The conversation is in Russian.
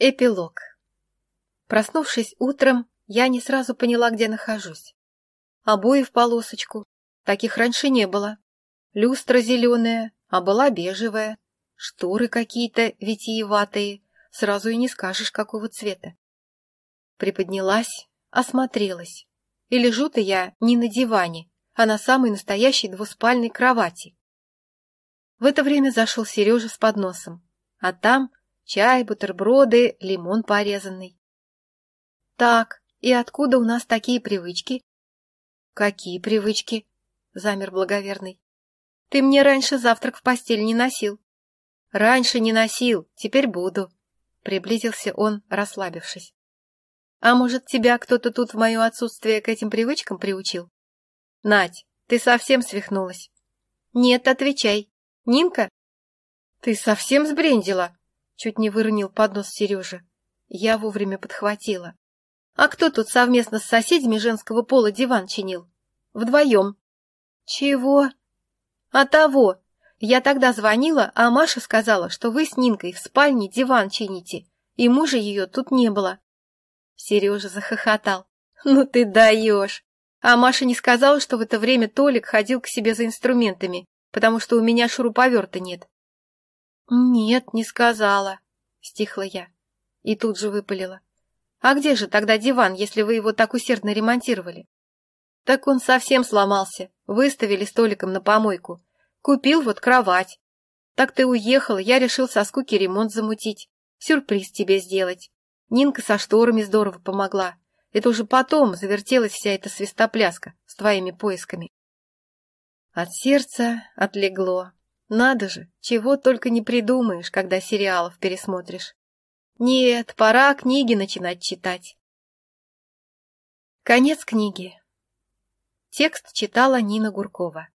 Эпилог. Проснувшись утром, я не сразу поняла, где нахожусь. Обои в полосочку. Таких раньше не было. Люстра зеленая, а была бежевая. Шторы какие-то витиеватые. Сразу и не скажешь, какого цвета. Приподнялась, осмотрелась. И лежу-то я не на диване, а на самой настоящей двуспальной кровати. В это время зашел Сережа с подносом, а там Чай, бутерброды, лимон порезанный. Так, и откуда у нас такие привычки? Какие привычки? Замер благоверный. Ты мне раньше завтрак в постель не носил. Раньше не носил, теперь буду. Приблизился он, расслабившись. А может, тебя кто-то тут в мое отсутствие к этим привычкам приучил? Надь, ты совсем свихнулась. Нет, отвечай. Нинка? Ты совсем сбрендила? Чуть не выронил поднос Сережа. Я вовремя подхватила. А кто тут совместно с соседями женского пола диван чинил? Вдвоем. Чего? А того. Я тогда звонила, а Маша сказала, что вы с Нинкой в спальне диван чините, и мужа ее тут не было. Сережа захохотал. Ну ты даешь. А Маша не сказала, что в это время Толик ходил к себе за инструментами, потому что у меня шуруповерта нет. «Нет, не сказала», — стихла я. И тут же выпалила. «А где же тогда диван, если вы его так усердно ремонтировали?» «Так он совсем сломался. Выставили столиком на помойку. Купил вот кровать. Так ты уехала, я решил со скуки ремонт замутить. Сюрприз тебе сделать. Нинка со шторами здорово помогла. Это уже потом завертелась вся эта свистопляска с твоими поисками». От сердца отлегло. Надо же, чего только не придумаешь, когда сериалов пересмотришь. Нет, пора книги начинать читать. Конец книги. Текст читала Нина Гуркова.